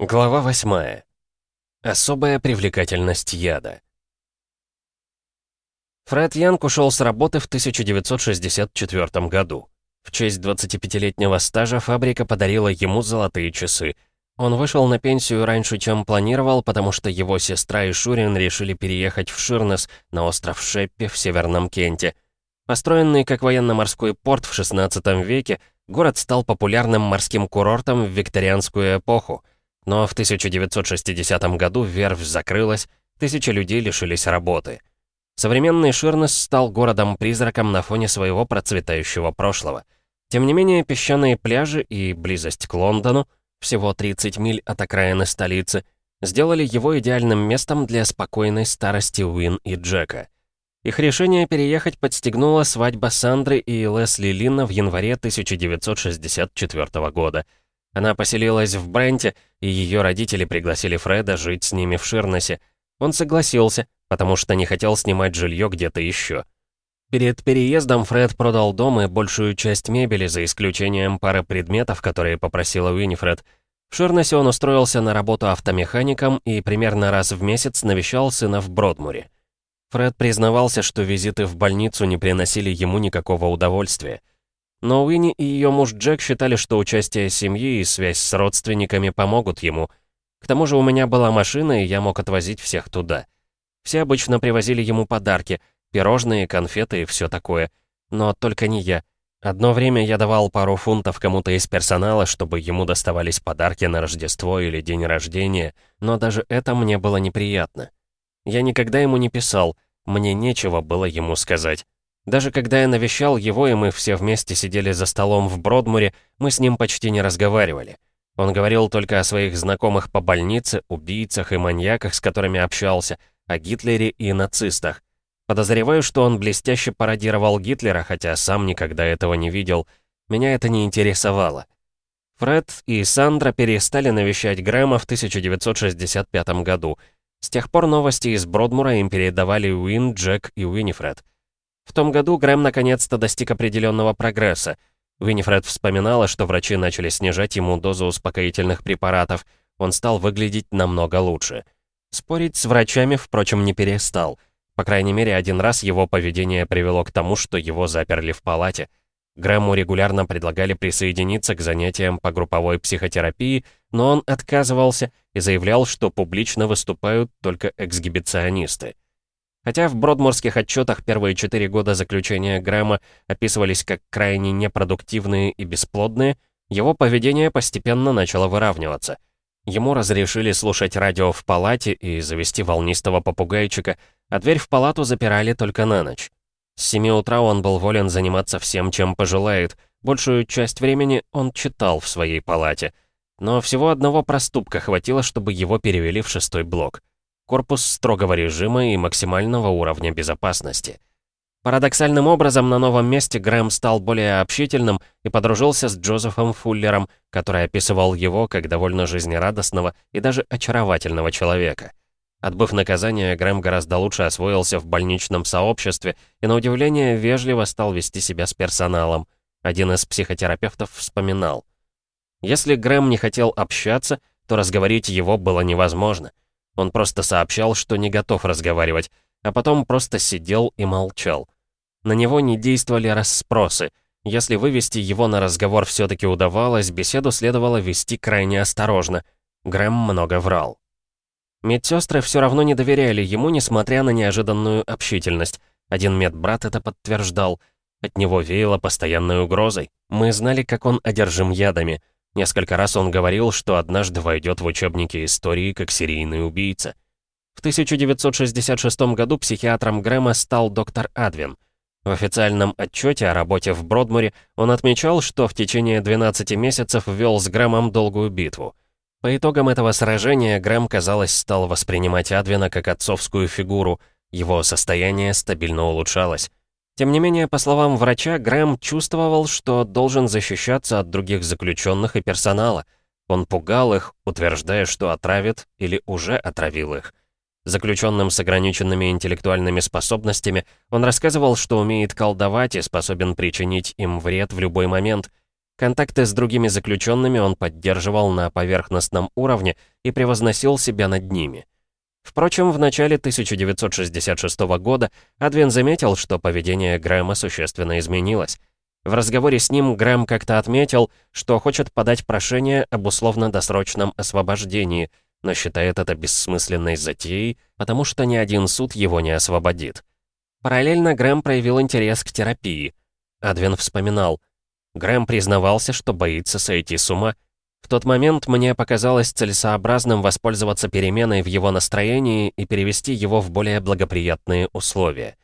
Глава 8. Особая привлекательность яда. Фред Янг ушел с работы в 1964 году. В честь 25-летнего стажа фабрика подарила ему золотые часы. Он вышел на пенсию раньше, чем планировал, потому что его сестра и Шурин решили переехать в Ширнес на остров Шеппи в Северном Кенте. Построенный как военно-морской порт в 16 веке, город стал популярным морским курортом в викторианскую эпоху — но в 1960 году верфь закрылась, тысячи людей лишились работы. Современный Ширнес стал городом-призраком на фоне своего процветающего прошлого. Тем не менее, песчаные пляжи и близость к Лондону, всего 30 миль от окраины столицы, сделали его идеальным местом для спокойной старости Уин и Джека. Их решение переехать подстегнула свадьба Сандры и Лесли Линна в январе 1964 года — она поселилась в Бренте, и ее родители пригласили Фреда жить с ними в Ширнесе. Он согласился, потому что не хотел снимать жилье где-то еще. Перед переездом Фред продал дом и большую часть мебели, за исключением пары предметов, которые попросила Уинифред. В Ширнесе он устроился на работу автомехаником и примерно раз в месяц навещал сына в Бродмуре. Фред признавался, что визиты в больницу не приносили ему никакого удовольствия. Но Уинни и ее муж Джек считали, что участие семьи и связь с родственниками помогут ему. К тому же у меня была машина, и я мог отвозить всех туда. Все обычно привозили ему подарки, пирожные, конфеты и все такое. Но только не я. Одно время я давал пару фунтов кому-то из персонала, чтобы ему доставались подарки на Рождество или день рождения, но даже это мне было неприятно. Я никогда ему не писал, мне нечего было ему сказать. Даже когда я навещал его, и мы все вместе сидели за столом в Бродмуре, мы с ним почти не разговаривали. Он говорил только о своих знакомых по больнице, убийцах и маньяках, с которыми общался, о Гитлере и нацистах. Подозреваю, что он блестяще пародировал Гитлера, хотя сам никогда этого не видел. Меня это не интересовало. Фред и Сандра перестали навещать Грэма в 1965 году. С тех пор новости из Бродмура им передавали Уин, Джек и Уинифред. В том году Грэм наконец-то достиг определенного прогресса. Виннифред вспоминала, что врачи начали снижать ему дозу успокоительных препаратов. Он стал выглядеть намного лучше. Спорить с врачами, впрочем, не перестал. По крайней мере, один раз его поведение привело к тому, что его заперли в палате. Грэму регулярно предлагали присоединиться к занятиям по групповой психотерапии, но он отказывался и заявлял, что публично выступают только эксгибиционисты. Хотя в бродморских отчетах первые четыре года заключения Грэма описывались как крайне непродуктивные и бесплодные, его поведение постепенно начало выравниваться. Ему разрешили слушать радио в палате и завести волнистого попугайчика, а дверь в палату запирали только на ночь. С 7 утра он был волен заниматься всем, чем пожелает. Большую часть времени он читал в своей палате. Но всего одного проступка хватило, чтобы его перевели в шестой блок корпус строгого режима и максимального уровня безопасности. Парадоксальным образом, на новом месте Грэм стал более общительным и подружился с Джозефом Фуллером, который описывал его как довольно жизнерадостного и даже очаровательного человека. Отбыв наказание, Грэм гораздо лучше освоился в больничном сообществе и, на удивление, вежливо стал вести себя с персоналом. Один из психотерапевтов вспоминал. Если Грэм не хотел общаться, то разговорить его было невозможно — он просто сообщал, что не готов разговаривать, а потом просто сидел и молчал. На него не действовали расспросы. Если вывести его на разговор все-таки удавалось, беседу следовало вести крайне осторожно. Грэм много врал. Медсестры все равно не доверяли ему, несмотря на неожиданную общительность. Один медбрат это подтверждал. От него веяло постоянной угрозой. Мы знали, как он одержим ядами — Несколько раз он говорил, что однажды войдет в учебники истории как серийный убийца. В 1966 году психиатром Грэма стал доктор Адвин. В официальном отчете о работе в Бродмуре он отмечал, что в течение 12 месяцев вел с Грэмом долгую битву. По итогам этого сражения Грэм, казалось, стал воспринимать Адвина как отцовскую фигуру, его состояние стабильно улучшалось. Тем не менее, по словам врача, Грэм чувствовал, что должен защищаться от других заключенных и персонала. Он пугал их, утверждая, что отравит или уже отравил их. Заключенным с ограниченными интеллектуальными способностями он рассказывал, что умеет колдовать и способен причинить им вред в любой момент. Контакты с другими заключенными он поддерживал на поверхностном уровне и превозносил себя над ними. Впрочем, в начале 1966 года Адвин заметил, что поведение Грэма существенно изменилось. В разговоре с ним Грэм как-то отметил, что хочет подать прошение об условно-досрочном освобождении, но считает это бессмысленной затеей, потому что ни один суд его не освободит. Параллельно Грэм проявил интерес к терапии. Адвин вспоминал. Грэм признавался, что боится сойти с ума, в тот момент мне показалось целесообразным воспользоваться переменой в его настроении и перевести его в более благоприятные условия.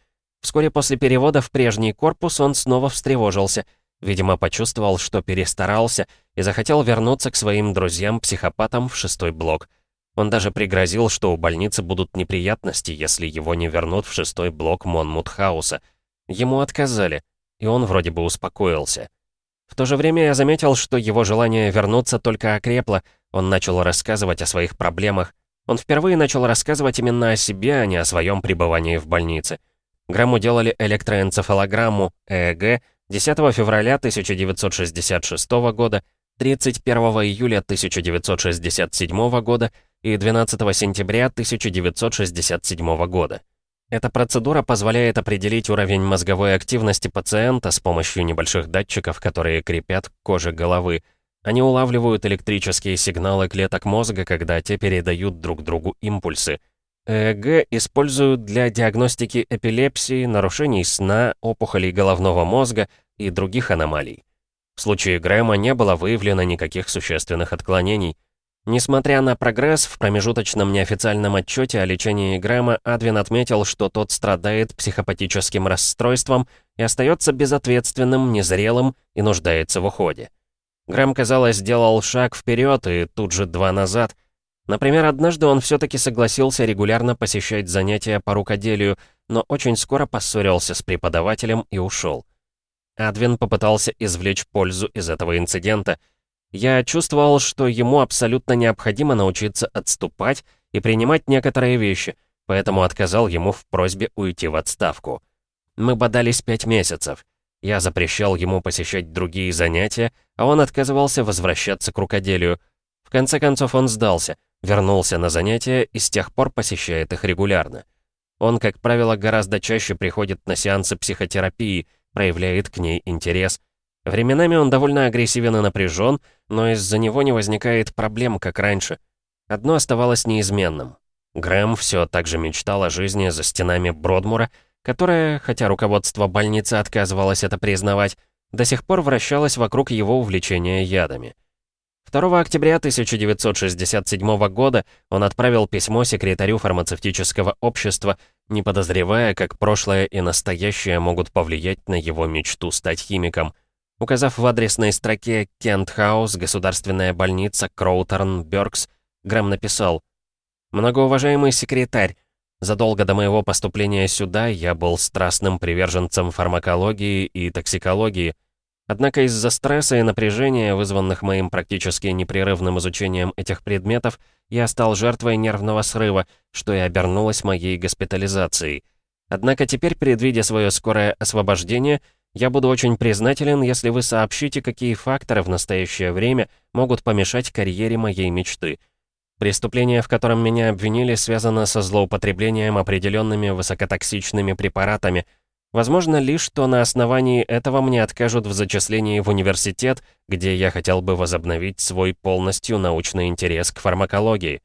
Вскоре после перевода в прежний корпус он снова встревожился, видимо, почувствовал, что перестарался и захотел вернуться к своим друзьям-психопатам в шестой блок. Он даже пригрозил, что у больницы будут неприятности, если его не вернут в шестой блок Монмутхауса. Ему отказали, и он вроде бы успокоился. В то же время я заметил, что его желание вернуться только окрепло. Он начал рассказывать о своих проблемах. Он впервые начал рассказывать именно о себе, а не о своем пребывании в больнице. Грамму делали электроэнцефалограмму ЭЭГ 10 февраля 1966 года, 31 июля 1967 года и 12 сентября 1967 года. Эта процедура позволяет определить уровень мозговой активности пациента с помощью небольших датчиков, которые крепят к коже головы. Они улавливают электрические сигналы клеток мозга, когда те передают друг другу импульсы. ЭЭГ используют для диагностики эпилепсии, нарушений сна, опухолей головного мозга и других аномалий. В случае Грэма не было выявлено никаких существенных отклонений. Несмотря на прогресс, в промежуточном неофициальном отчете о лечении Грэма Адвин отметил, что тот страдает психопатическим расстройством и остается безответственным, незрелым и нуждается в уходе. Грэм, казалось, сделал шаг вперед и тут же два назад. Например, однажды он все-таки согласился регулярно посещать занятия по рукоделию, но очень скоро поссорился с преподавателем и ушел. Адвин попытался извлечь пользу из этого инцидента — я чувствовал, что ему абсолютно необходимо научиться отступать и принимать некоторые вещи, поэтому отказал ему в просьбе уйти в отставку. Мы бодались пять месяцев. Я запрещал ему посещать другие занятия, а он отказывался возвращаться к рукоделию. В конце концов он сдался, вернулся на занятия и с тех пор посещает их регулярно. Он, как правило, гораздо чаще приходит на сеансы психотерапии, проявляет к ней интерес — Временами он довольно агрессивен и напряжен, но из-за него не возникает проблем, как раньше. Одно оставалось неизменным. Грэм все так же мечтал о жизни за стенами Бродмура, которая, хотя руководство больницы отказывалось это признавать, до сих пор вращалась вокруг его увлечения ядами. 2 октября 1967 года он отправил письмо секретарю фармацевтического общества, не подозревая, как прошлое и настоящее могут повлиять на его мечту стать химиком – Указав в адресной строке «Кент Хаус, государственная больница, Кроутерн, Бёркс», Грэм написал «Многоуважаемый секретарь, задолго до моего поступления сюда я был страстным приверженцем фармакологии и токсикологии, Однако из-за стресса и напряжения, вызванных моим практически непрерывным изучением этих предметов, я стал жертвой нервного срыва, что и обернулось моей госпитализацией. Однако теперь, предвидя свое скорое освобождение, я буду очень признателен, если вы сообщите, какие факторы в настоящее время могут помешать карьере моей мечты. Преступление, в котором меня обвинили, связано со злоупотреблением определенными высокотоксичными препаратами. Возможно ли, что на основании этого мне откажут в зачислении в университет, где я хотел бы возобновить свой полностью научный интерес к фармакологии?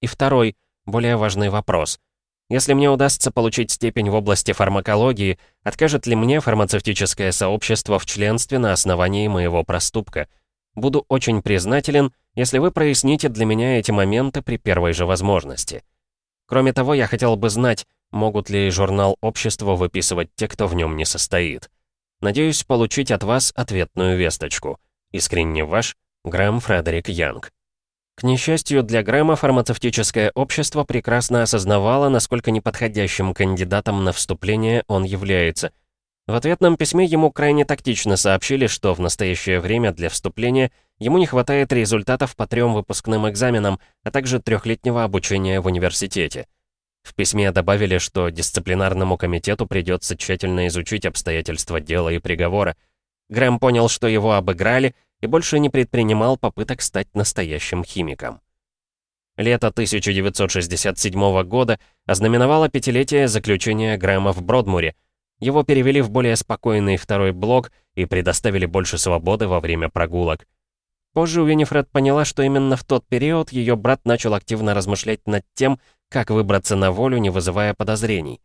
И второй, более важный вопрос — если мне удастся получить степень в области фармакологии, откажет ли мне фармацевтическое сообщество в членстве на основании моего проступка? Буду очень признателен, если вы проясните для меня эти моменты при первой же возможности. Кроме того, я хотел бы знать, могут ли журнал общества выписывать те, кто в нем не состоит. Надеюсь получить от вас ответную весточку. Искренне ваш, Грэм Фредерик Янг. К несчастью для Грэма, фармацевтическое общество прекрасно осознавало, насколько неподходящим кандидатом на вступление он является. В ответном письме ему крайне тактично сообщили, что в настоящее время для вступления ему не хватает результатов по трем выпускным экзаменам, а также трехлетнего обучения в университете. В письме добавили, что дисциплинарному комитету придется тщательно изучить обстоятельства дела и приговора. Грэм понял, что его обыграли, и больше не предпринимал попыток стать настоящим химиком. Лето 1967 года ознаменовало пятилетие заключения Грэма в Бродмуре. Его перевели в более спокойный второй блок и предоставили больше свободы во время прогулок. Позже Уинифред поняла, что именно в тот период ее брат начал активно размышлять над тем, как выбраться на волю, не вызывая подозрений.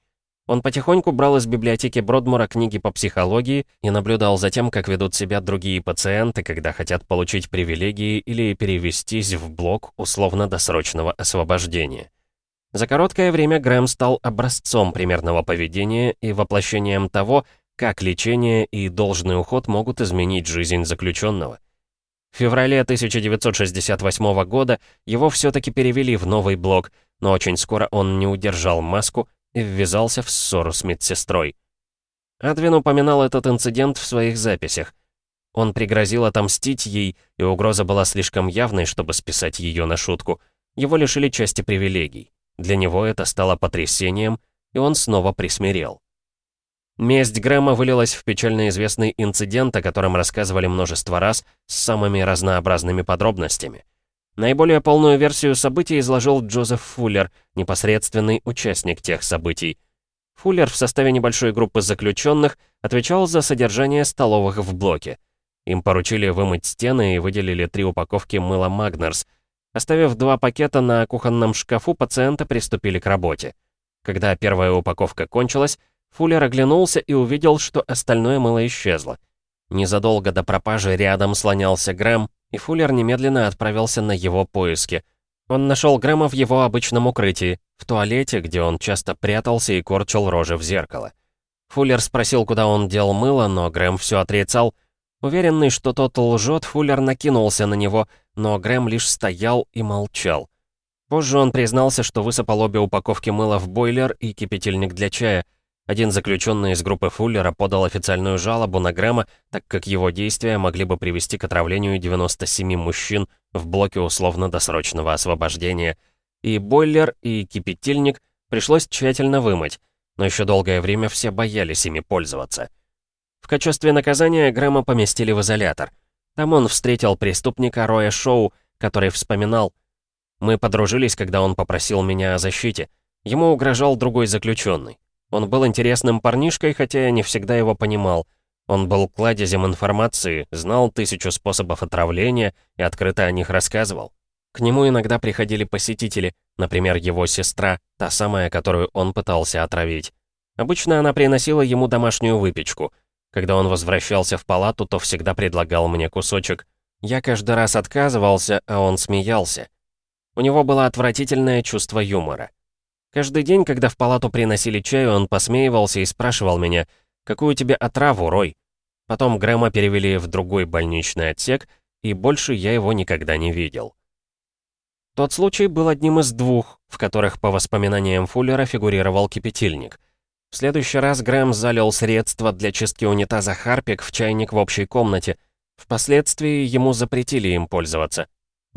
Он потихоньку брал из библиотеки Бродмура книги по психологии и наблюдал за тем, как ведут себя другие пациенты, когда хотят получить привилегии или перевестись в блок условно-досрочного освобождения. За короткое время Грэм стал образцом примерного поведения и воплощением того, как лечение и должный уход могут изменить жизнь заключенного. В феврале 1968 года его все-таки перевели в новый блок, но очень скоро он не удержал маску и ввязался в ссору с медсестрой. Адвин упоминал этот инцидент в своих записях. Он пригрозил отомстить ей, и угроза была слишком явной, чтобы списать ее на шутку. Его лишили части привилегий. Для него это стало потрясением, и он снова присмирел. Месть Грэма вылилась в печально известный инцидент, о котором рассказывали множество раз, с самыми разнообразными подробностями. Наиболее полную версию событий изложил Джозеф Фуллер, непосредственный участник тех событий. Фуллер в составе небольшой группы заключенных отвечал за содержание столовых в блоке. Им поручили вымыть стены и выделили три упаковки мыла Магнерс. Оставив два пакета на кухонном шкафу, пациенты приступили к работе. Когда первая упаковка кончилась, Фуллер оглянулся и увидел, что остальное мыло исчезло. Незадолго до пропажи рядом слонялся Грэм, и Фуллер немедленно отправился на его поиски. Он нашел Грэма в его обычном укрытии, в туалете, где он часто прятался и корчил рожи в зеркало. Фуллер спросил, куда он дел мыло, но Грэм все отрицал. Уверенный, что тот лжет, Фуллер накинулся на него, но Грэм лишь стоял и молчал. Позже он признался, что высыпал обе упаковки мыла в бойлер и кипятильник для чая — один заключенный из группы Фуллера подал официальную жалобу на Грэма, так как его действия могли бы привести к отравлению 97 мужчин в блоке условно-досрочного освобождения. И бойлер, и кипятильник пришлось тщательно вымыть, но еще долгое время все боялись ими пользоваться. В качестве наказания Грэма поместили в изолятор. Там он встретил преступника Роя Шоу, который вспоминал. «Мы подружились, когда он попросил меня о защите. Ему угрожал другой заключенный. Он был интересным парнишкой, хотя я не всегда его понимал. Он был кладезем информации, знал тысячу способов отравления и открыто о них рассказывал. К нему иногда приходили посетители, например, его сестра, та самая, которую он пытался отравить. Обычно она приносила ему домашнюю выпечку. Когда он возвращался в палату, то всегда предлагал мне кусочек. Я каждый раз отказывался, а он смеялся. У него было отвратительное чувство юмора. Каждый день, когда в палату приносили чай, он посмеивался и спрашивал меня, «Какую тебе отраву, Рой?» Потом Грэма перевели в другой больничный отсек, и больше я его никогда не видел. Тот случай был одним из двух, в которых, по воспоминаниям Фуллера, фигурировал кипятильник. В следующий раз Грэм залил средства для чистки унитаза Харпик в чайник в общей комнате. Впоследствии ему запретили им пользоваться.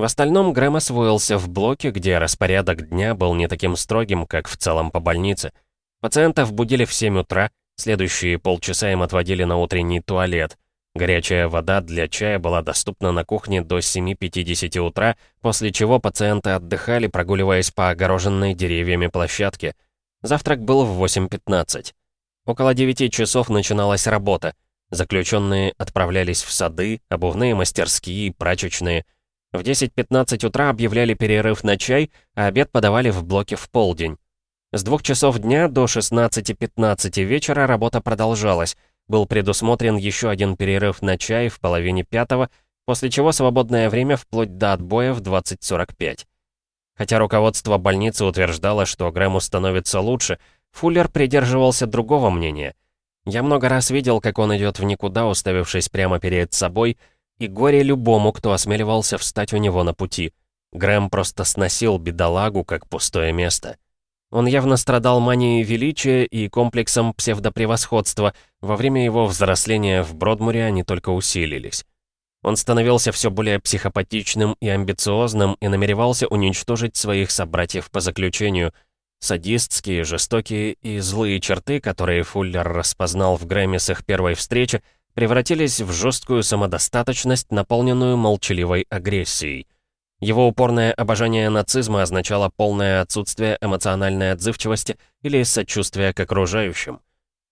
В остальном Грэм освоился в блоке, где распорядок дня был не таким строгим, как в целом по больнице. Пациентов будили в 7 утра, следующие полчаса им отводили на утренний туалет. Горячая вода для чая была доступна на кухне до 7.50 утра, после чего пациенты отдыхали, прогуливаясь по огороженной деревьями площадке. Завтрак был в 8.15. Около 9 часов начиналась работа. Заключенные отправлялись в сады, обувные мастерские, прачечные – в 10-15 утра объявляли перерыв на чай, а обед подавали в блоке в полдень. С двух часов дня до 16-15 вечера работа продолжалась. Был предусмотрен еще один перерыв на чай в половине пятого, после чего свободное время вплоть до отбоя в 20.45. Хотя руководство больницы утверждало, что Грэму становится лучше, Фуллер придерживался другого мнения. Я много раз видел, как он идет в никуда, уставившись прямо перед собой, и горе любому, кто осмеливался встать у него на пути. Грэм просто сносил бедолагу, как пустое место. Он явно страдал манией величия и комплексом псевдопревосходства. Во время его взросления в Бродмуре они только усилились. Он становился все более психопатичным и амбициозным и намеревался уничтожить своих собратьев по заключению. Садистские, жестокие и злые черты, которые Фуллер распознал в Грэме с их первой встречи, превратились в жесткую самодостаточность, наполненную молчаливой агрессией. Его упорное обожание нацизма означало полное отсутствие эмоциональной отзывчивости или сочувствия к окружающим.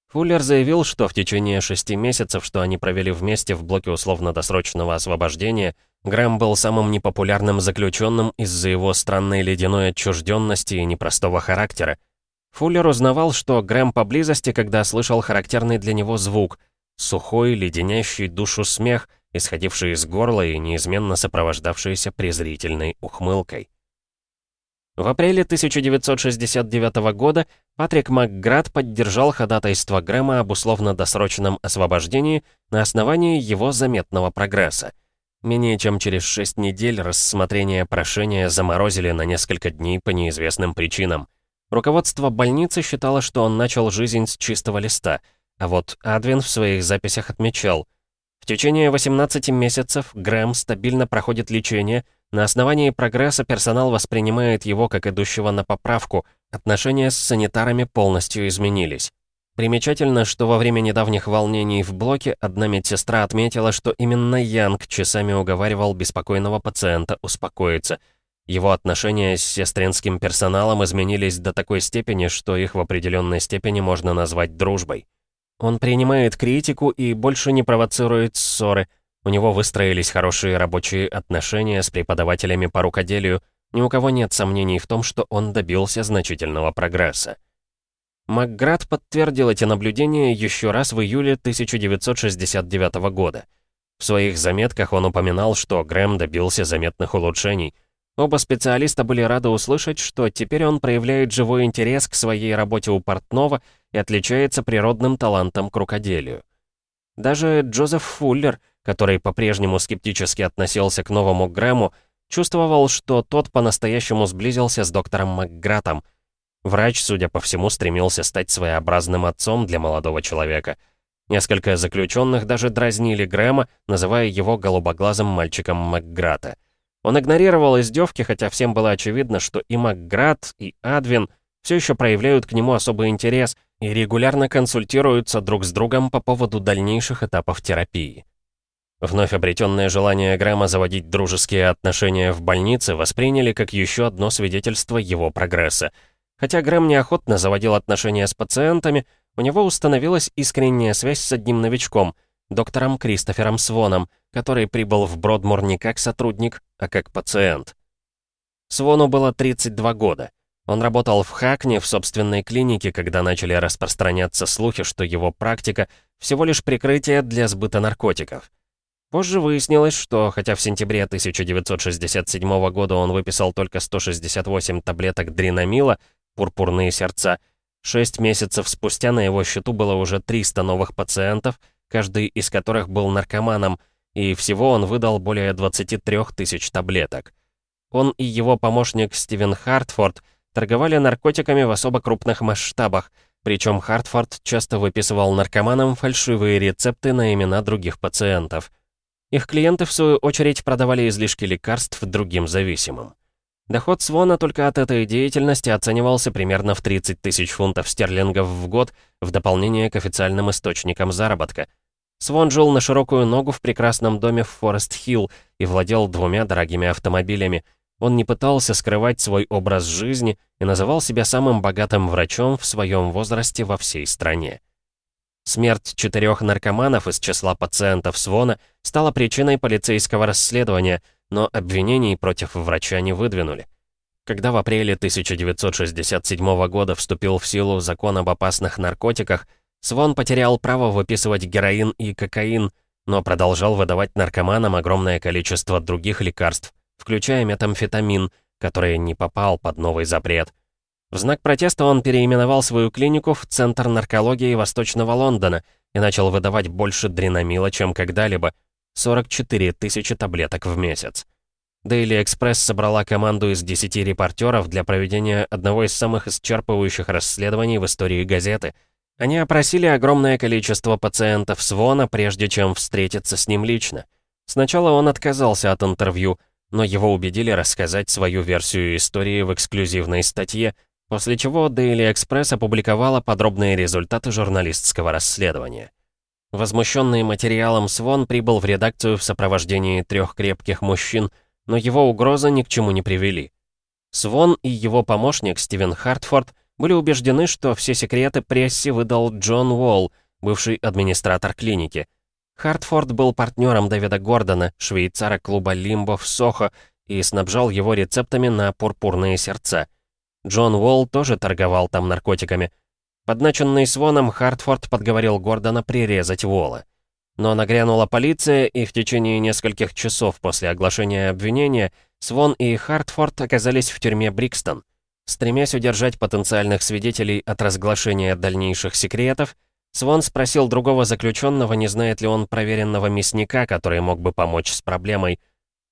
Фуллер заявил, что в течение шести месяцев, что они провели вместе в блоке условно-досрочного освобождения, Грэм был самым непопулярным заключенным из-за его странной ледяной отчужденности и непростого характера. Фуллер узнавал, что Грэм поблизости, когда слышал характерный для него звук — сухой, леденящий душу смех, исходивший из горла и неизменно сопровождавшийся презрительной ухмылкой. В апреле 1969 года Патрик Макград поддержал ходатайство Грэма об условно-досрочном освобождении на основании его заметного прогресса. Менее чем через шесть недель рассмотрение прошения заморозили на несколько дней по неизвестным причинам. Руководство больницы считало, что он начал жизнь с чистого листа, а вот Адвин в своих записях отмечал, в течение 18 месяцев Грэм стабильно проходит лечение, на основании прогресса персонал воспринимает его как идущего на поправку, отношения с санитарами полностью изменились. Примечательно, что во время недавних волнений в блоке одна медсестра отметила, что именно Янг часами уговаривал беспокойного пациента успокоиться. Его отношения с сестринским персоналом изменились до такой степени, что их в определенной степени можно назвать дружбой. Он принимает критику и больше не провоцирует ссоры. У него выстроились хорошие рабочие отношения с преподавателями по рукоделию. Ни у кого нет сомнений в том, что он добился значительного прогресса. Макград подтвердил эти наблюдения еще раз в июле 1969 года. В своих заметках он упоминал, что Грэм добился заметных улучшений. Оба специалиста были рады услышать, что теперь он проявляет живой интерес к своей работе у портного и отличается природным талантом к рукоделию. Даже Джозеф Фуллер, который по-прежнему скептически относился к новому Грэму, чувствовал, что тот по-настоящему сблизился с доктором Макгратом — Врач, судя по всему, стремился стать своеобразным отцом для молодого человека. Несколько заключенных даже дразнили Грэма, называя его голубоглазым мальчиком Макграта. Он игнорировал издевки, хотя всем было очевидно, что и Макград, и Адвин все еще проявляют к нему особый интерес и регулярно консультируются друг с другом по поводу дальнейших этапов терапии. Вновь обретенное желание Грэма заводить дружеские отношения в больнице восприняли как еще одно свидетельство его прогресса — Хотя Грэм неохотно заводил отношения с пациентами, у него установилась искренняя связь с одним новичком, доктором Кристофером Своном, который прибыл в Бродмур не как сотрудник, а как пациент. Свону было 32 года. Он работал в Хакне в собственной клинике, когда начали распространяться слухи, что его практика — всего лишь прикрытие для сбыта наркотиков. Позже выяснилось, что хотя в сентябре 1967 года он выписал только 168 таблеток дринамила, пурпурные сердца. Шесть месяцев спустя на его счету было уже 300 новых пациентов, каждый из которых был наркоманом, и всего он выдал более 23 тысяч таблеток. Он и его помощник Стивен Хартфорд торговали наркотиками в особо крупных масштабах, причем Хартфорд часто выписывал наркоманам фальшивые рецепты на имена других пациентов. Их клиенты, в свою очередь, продавали излишки лекарств другим зависимым. Доход Свона только от этой деятельности оценивался примерно в 30 тысяч фунтов стерлингов в год в дополнение к официальным источникам заработка. Свон жил на широкую ногу в прекрасном доме в Форест-Хилл и владел двумя дорогими автомобилями. Он не пытался скрывать свой образ жизни и называл себя самым богатым врачом в своем возрасте во всей стране. Смерть четырех наркоманов из числа пациентов Свона стала причиной полицейского расследования – но обвинений против врача не выдвинули. Когда в апреле 1967 года вступил в силу закон об опасных наркотиках, Свон потерял право выписывать героин и кокаин, но продолжал выдавать наркоманам огромное количество других лекарств, включая метамфетамин, который не попал под новый запрет. В знак протеста он переименовал свою клинику в Центр наркологии Восточного Лондона и начал выдавать больше дринамила, чем когда-либо — 44 тысячи таблеток в месяц. Daily Express собрала команду из 10 репортеров для проведения одного из самых исчерпывающих расследований в истории газеты. Они опросили огромное количество пациентов Свона, прежде чем встретиться с ним лично. Сначала он отказался от интервью, но его убедили рассказать свою версию истории в эксклюзивной статье, после чего Daily Express опубликовала подробные результаты журналистского расследования. Возмущенный материалом Свон прибыл в редакцию в сопровождении трех крепких мужчин, но его угрозы ни к чему не привели. Свон и его помощник Стивен Хартфорд были убеждены, что все секреты прессе выдал Джон Уолл, бывший администратор клиники. Хартфорд был партнером Дэвида Гордона, швейцара клуба «Лимбо» в Сохо, и снабжал его рецептами на пурпурные сердца. Джон Уолл тоже торговал там наркотиками. Подначенный Своном, Хартфорд подговорил Гордона прирезать Уолла. Но нагрянула полиция, и в течение нескольких часов после оглашения обвинения Свон и Хартфорд оказались в тюрьме Брикстон. Стремясь удержать потенциальных свидетелей от разглашения дальнейших секретов, Свон спросил другого заключенного, не знает ли он проверенного мясника, который мог бы помочь с проблемой.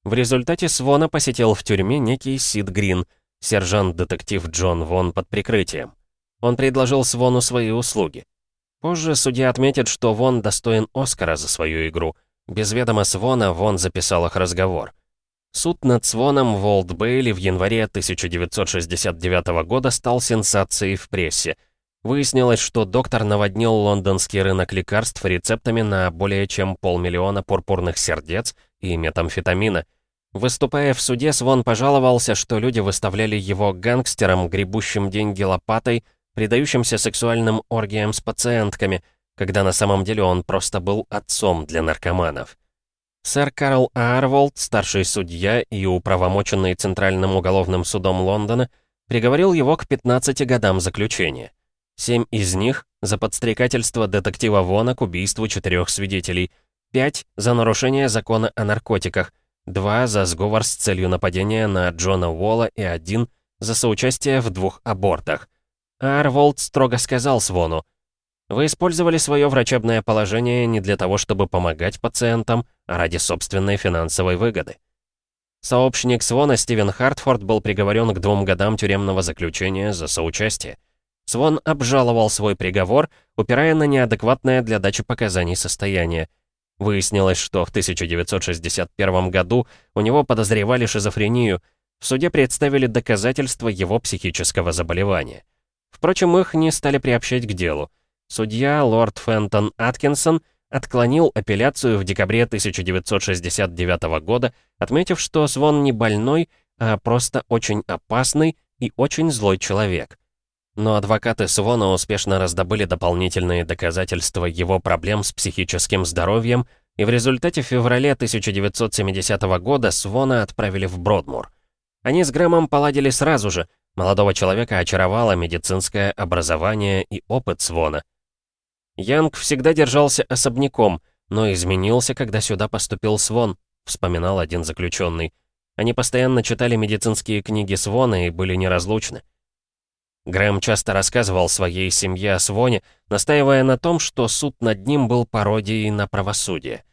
В результате Свона посетил в тюрьме некий Сид Грин, сержант-детектив Джон Вон под прикрытием. Он предложил Свону свои услуги. Позже судья отметит, что Вон достоин Оскара за свою игру. Без ведома Свона Вон записал их разговор. Суд над Своном в Олд-Бейли в январе 1969 года стал сенсацией в прессе. Выяснилось, что доктор наводнил лондонский рынок лекарств рецептами на более чем полмиллиона пурпурных сердец и метамфетамина. Выступая в суде, Свон пожаловался, что люди выставляли его гангстером, гребущим деньги лопатой, предающимся сексуальным оргиям с пациентками, когда на самом деле он просто был отцом для наркоманов. Сэр Карл Арволд, старший судья и управомоченный Центральным уголовным судом Лондона, приговорил его к 15 годам заключения. Семь из них — за подстрекательство детектива Вона к убийству четырех свидетелей, пять — за нарушение закона о наркотиках, два — за сговор с целью нападения на Джона Уолла и один — за соучастие в двух абортах. Арволд строго сказал Свону — вы использовали свое врачебное положение не для того, чтобы помогать пациентам, а ради собственной финансовой выгоды. Сообщник Свона Стивен Хартфорд был приговорен к двум годам тюремного заключения за соучастие. Свон обжаловал свой приговор, упирая на неадекватное для дачи показаний состояние. Выяснилось, что в 1961 году у него подозревали шизофрению. В суде представили доказательства его психического заболевания. Впрочем, их не стали приобщать к делу. Судья лорд Фентон Аткинсон отклонил апелляцию в декабре 1969 года, отметив, что Свон не больной, а просто очень опасный и очень злой человек. Но адвокаты Свона успешно раздобыли дополнительные доказательства его проблем с психическим здоровьем, и в результате в феврале 1970 года Свона отправили в Бродмур. Они с Грэмом поладили сразу же, молодого человека очаровало медицинское образование и опыт Свона — Янг всегда держался особняком, но изменился, когда сюда поступил Свон, вспоминал один заключенный. Они постоянно читали медицинские книги Свона и были неразлучны. Грэм часто рассказывал своей семье о Своне, настаивая на том, что суд над ним был пародией на правосудие.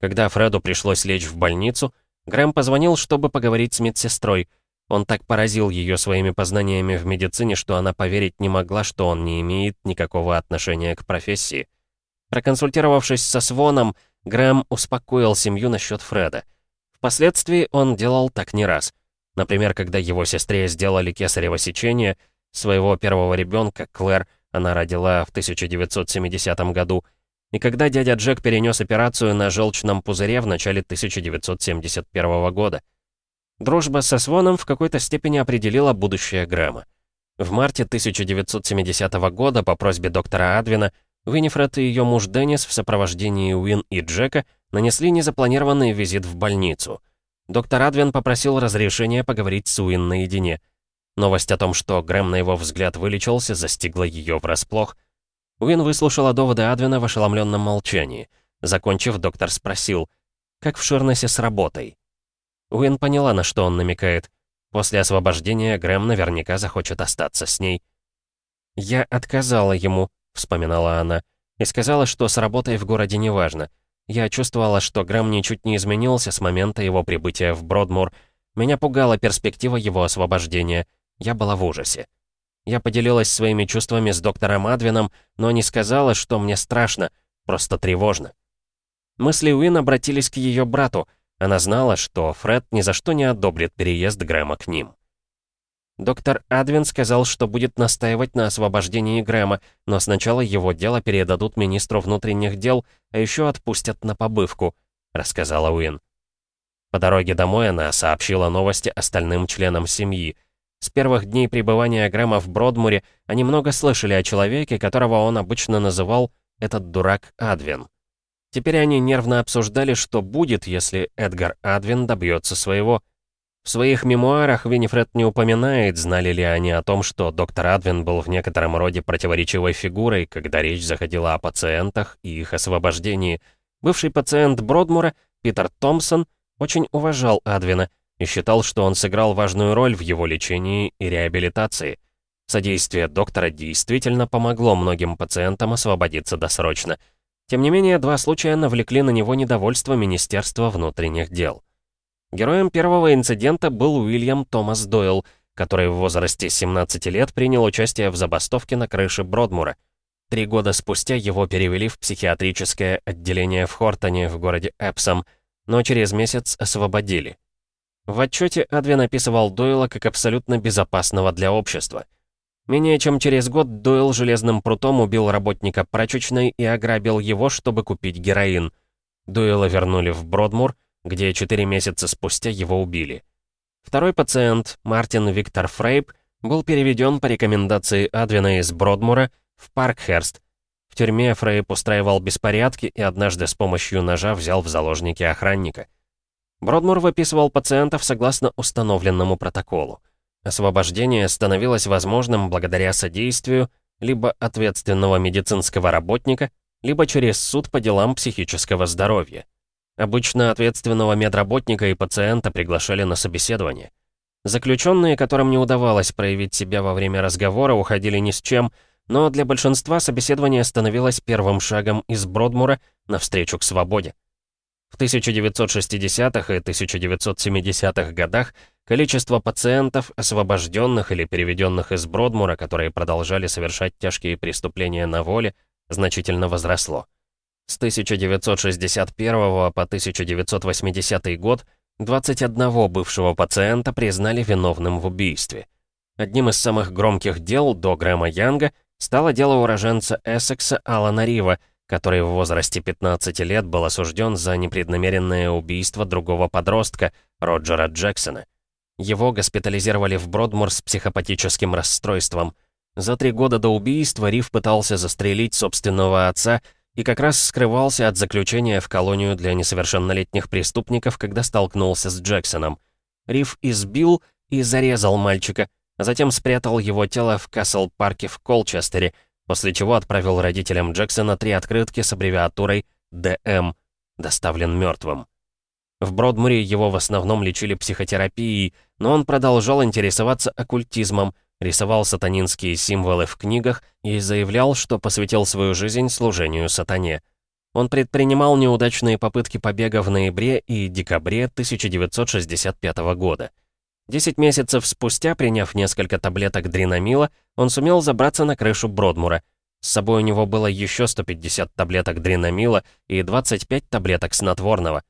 Когда Фреду пришлось лечь в больницу, Грэм позвонил, чтобы поговорить с медсестрой — он так поразил ее своими познаниями в медицине, что она поверить не могла, что он не имеет никакого отношения к профессии. Проконсультировавшись со Своном, Грэм успокоил семью насчет Фреда. Впоследствии он делал так не раз. Например, когда его сестре сделали кесарево сечение, своего первого ребенка, Клэр, она родила в 1970 году, и когда дядя Джек перенес операцию на желчном пузыре в начале 1971 года. Дружба со Своном в какой-то степени определила будущее Грэма. В марте 1970 года по просьбе доктора Адвина Уинифред и ее муж Деннис в сопровождении Уин и Джека нанесли незапланированный визит в больницу. Доктор Адвин попросил разрешения поговорить с Уин наедине. Новость о том, что Грэм на его взгляд вылечился, застигла ее врасплох. Уин выслушала доводы Адвина в ошеломленном молчании. Закончив, доктор спросил, «Как в Ширнесе с работой?» Уин поняла, на что он намекает. После освобождения Грэм наверняка захочет остаться с ней. «Я отказала ему», — вспоминала она, и сказала, что с работой в городе неважно. Я чувствовала, что Грэм ничуть не изменился с момента его прибытия в Бродмур. Меня пугала перспектива его освобождения. Я была в ужасе. Я поделилась своими чувствами с доктором Адвином, но не сказала, что мне страшно, просто тревожно. Мысли Уин обратились к ее брату — она знала, что Фред ни за что не одобрит переезд Грэма к ним. Доктор Адвин сказал, что будет настаивать на освобождении Грэма, но сначала его дело передадут министру внутренних дел, а еще отпустят на побывку», — рассказала Уин. По дороге домой она сообщила новости остальным членам семьи. С первых дней пребывания Грэма в Бродмуре они много слышали о человеке, которого он обычно называл «этот дурак Адвин». Теперь они нервно обсуждали, что будет, если Эдгар Адвин добьется своего. В своих мемуарах Винифред не упоминает, знали ли они о том, что доктор Адвин был в некотором роде противоречивой фигурой, когда речь заходила о пациентах и их освобождении. Бывший пациент Бродмура, Питер Томпсон, очень уважал Адвина и считал, что он сыграл важную роль в его лечении и реабилитации. Содействие доктора действительно помогло многим пациентам освободиться досрочно. Тем не менее, два случая навлекли на него недовольство Министерства внутренних дел. Героем первого инцидента был Уильям Томас Дойл, который в возрасте 17 лет принял участие в забастовке на крыше Бродмура. Три года спустя его перевели в психиатрическое отделение в Хортоне в городе Эпсом, но через месяц освободили. В отчете Адвин описывал Дойла как абсолютно безопасного для общества. Менее чем через год Дойл железным прутом убил работника прачечной и ограбил его, чтобы купить героин. Дойла вернули в Бродмур, где четыре месяца спустя его убили. Второй пациент, Мартин Виктор Фрейб, был переведен по рекомендации Адвина из Бродмура в Паркхерст. В тюрьме Фрейб устраивал беспорядки и однажды с помощью ножа взял в заложники охранника. Бродмур выписывал пациентов согласно установленному протоколу. Освобождение становилось возможным благодаря содействию либо ответственного медицинского работника, либо через суд по делам психического здоровья. Обычно ответственного медработника и пациента приглашали на собеседование. Заключенные, которым не удавалось проявить себя во время разговора, уходили ни с чем, но для большинства собеседование становилось первым шагом из Бродмура навстречу к свободе. В 1960-х и 1970-х годах количество пациентов, освобожденных или переведенных из Бродмура, которые продолжали совершать тяжкие преступления на воле, значительно возросло. С 1961 по 1980 год 21 бывшего пациента признали виновным в убийстве. Одним из самых громких дел до Грэма Янга стало дело уроженца Эссекса Алана Рива, который в возрасте 15 лет был осужден за непреднамеренное убийство другого подростка, Роджера Джексона. Его госпитализировали в Бродмур с психопатическим расстройством. За три года до убийства Рив пытался застрелить собственного отца и как раз скрывался от заключения в колонию для несовершеннолетних преступников, когда столкнулся с Джексоном. Риф избил и зарезал мальчика, а затем спрятал его тело в Касл-парке в Колчестере, после чего отправил родителям Джексона три открытки с аббревиатурой «ДМ» — «Доставлен мертвым». В Бродмуре его в основном лечили психотерапией, но он продолжал интересоваться оккультизмом, рисовал сатанинские символы в книгах и заявлял, что посвятил свою жизнь служению сатане. Он предпринимал неудачные попытки побега в ноябре и декабре 1965 года. Десять месяцев спустя, приняв несколько таблеток дринамила, он сумел забраться на крышу Бродмура. С собой у него было еще 150 таблеток дринамила и 25 таблеток снотворного.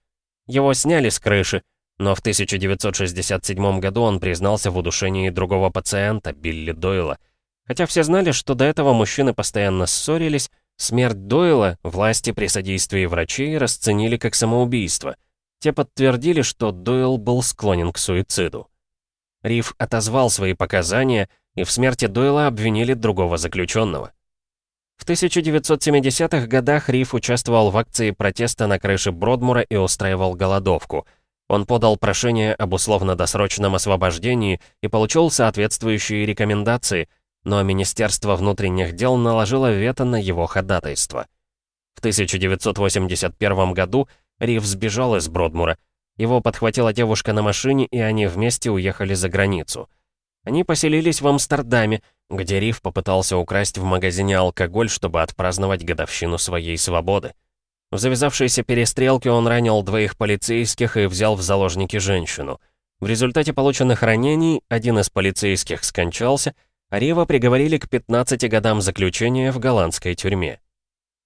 Его сняли с крыши, но в 1967 году он признался в удушении другого пациента, Билли Дойла. Хотя все знали, что до этого мужчины постоянно ссорились, смерть Дойла власти при содействии врачей расценили как самоубийство. Те подтвердили, что Дойл был склонен к суициду. Риф отозвал свои показания, и в смерти Дойла обвинили другого заключенного. В 1970-х годах Риф участвовал в акции протеста на крыше Бродмура и устраивал голодовку — он подал прошение об условно-досрочном освобождении и получил соответствующие рекомендации, но Министерство внутренних дел наложило вето на его ходатайство. В 1981 году Рив сбежал из Бродмура. Его подхватила девушка на машине, и они вместе уехали за границу. Они поселились в Амстердаме, где Рив попытался украсть в магазине алкоголь, чтобы отпраздновать годовщину своей свободы. В завязавшейся перестрелке он ранил двоих полицейских и взял в заложники женщину. В результате полученных ранений один из полицейских скончался, а Рива приговорили к 15 годам заключения в голландской тюрьме.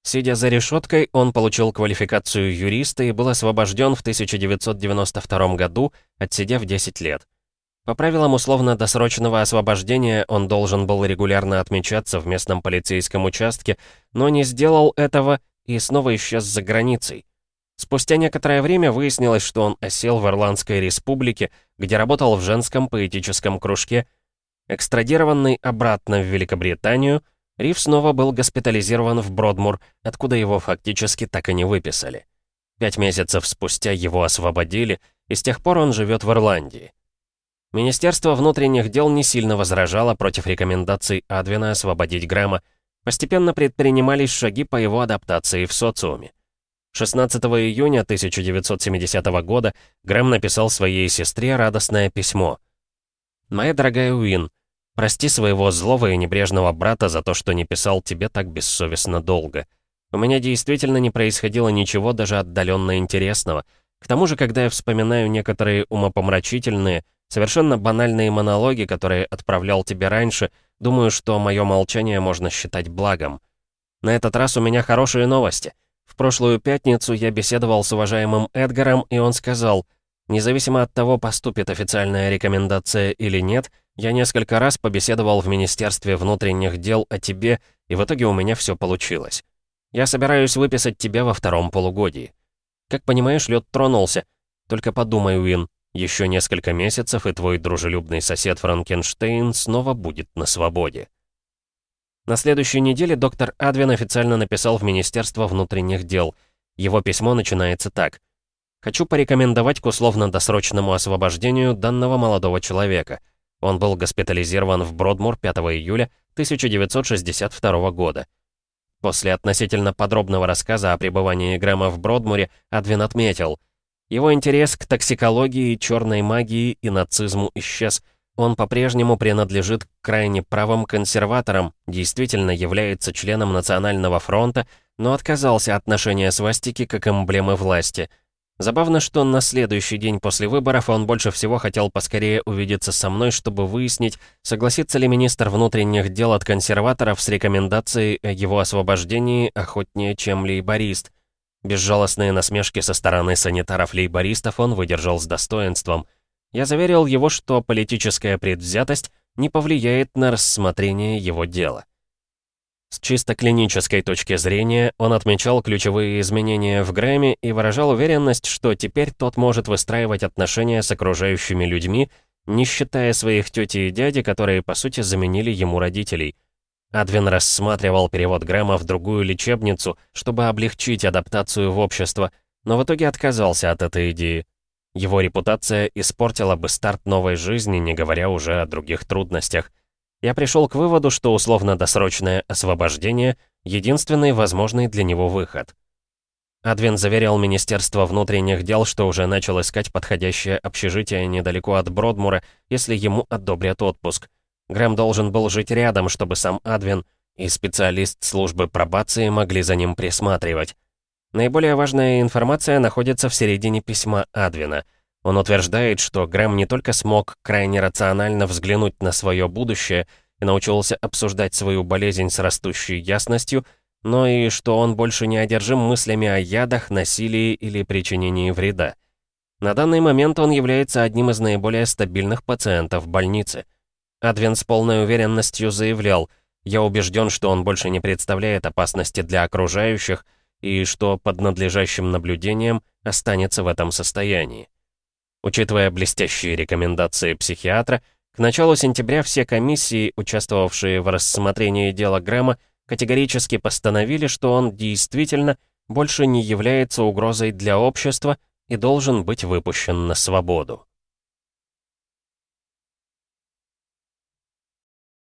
Сидя за решеткой, он получил квалификацию юриста и был освобожден в 1992 году, отсидев 10 лет. По правилам условно-досрочного освобождения он должен был регулярно отмечаться в местном полицейском участке, но не сделал этого и снова исчез за границей. Спустя некоторое время выяснилось, что он осел в Ирландской республике, где работал в женском поэтическом кружке. Экстрадированный обратно в Великобританию, Риф снова был госпитализирован в Бродмур, откуда его фактически так и не выписали. Пять месяцев спустя его освободили, и с тех пор он живет в Ирландии. Министерство внутренних дел не сильно возражало против рекомендаций Адвина освободить Грэма. Постепенно предпринимались шаги по его адаптации в социуме. 16 июня 1970 года Грэм написал своей сестре радостное письмо. «Моя дорогая Уин, прости своего злого и небрежного брата за то, что не писал тебе так бессовестно долго. У меня действительно не происходило ничего даже отдаленно интересного. К тому же, когда я вспоминаю некоторые умопомрачительные, Совершенно банальные монологи, которые отправлял тебе раньше, думаю, что мое молчание можно считать благом. На этот раз у меня хорошие новости. В прошлую пятницу я беседовал с уважаемым Эдгаром, и он сказал, независимо от того, поступит официальная рекомендация или нет, я несколько раз побеседовал в Министерстве внутренних дел о тебе, и в итоге у меня все получилось. Я собираюсь выписать тебя во втором полугодии. Как понимаешь, лед тронулся. Только подумай, Уин, еще несколько месяцев, и твой дружелюбный сосед Франкенштейн снова будет на свободе. На следующей неделе доктор Адвин официально написал в Министерство внутренних дел. Его письмо начинается так. «Хочу порекомендовать к условно-досрочному освобождению данного молодого человека. Он был госпитализирован в Бродмур 5 июля 1962 года. После относительно подробного рассказа о пребывании Грэма в Бродмуре Адвин отметил, его интерес к токсикологии, черной магии и нацизму исчез. Он по-прежнему принадлежит к крайне правым консерваторам, действительно является членом Национального фронта, но отказался от ношения свастики как эмблемы власти. Забавно, что на следующий день после выборов он больше всего хотел поскорее увидеться со мной, чтобы выяснить, согласится ли министр внутренних дел от консерваторов с рекомендацией о его освобождении охотнее, чем лейборист. Безжалостные насмешки со стороны санитаров-лейбористов он выдержал с достоинством. Я заверил его, что политическая предвзятость не повлияет на рассмотрение его дела. С чисто клинической точки зрения он отмечал ключевые изменения в Грэме и выражал уверенность, что теперь тот может выстраивать отношения с окружающими людьми, не считая своих тети и дяди, которые по сути заменили ему родителей – Адвин рассматривал перевод Грэма в другую лечебницу, чтобы облегчить адаптацию в общество, но в итоге отказался от этой идеи. Его репутация испортила бы старт новой жизни, не говоря уже о других трудностях. Я пришел к выводу, что условно-досрочное освобождение — единственный возможный для него выход. Адвин заверил Министерство внутренних дел, что уже начал искать подходящее общежитие недалеко от Бродмура, если ему одобрят отпуск. Грэм должен был жить рядом, чтобы сам Адвин и специалист службы пробации могли за ним присматривать. Наиболее важная информация находится в середине письма Адвина. Он утверждает, что Грэм не только смог крайне рационально взглянуть на свое будущее и научился обсуждать свою болезнь с растущей ясностью, но и что он больше не одержим мыслями о ядах, насилии или причинении вреда. На данный момент он является одним из наиболее стабильных пациентов больницы – Адвин с полной уверенностью заявлял, «Я убежден, что он больше не представляет опасности для окружающих и что под надлежащим наблюдением останется в этом состоянии». Учитывая блестящие рекомендации психиатра, к началу сентября все комиссии, участвовавшие в рассмотрении дела Грэма, категорически постановили, что он действительно больше не является угрозой для общества и должен быть выпущен на свободу.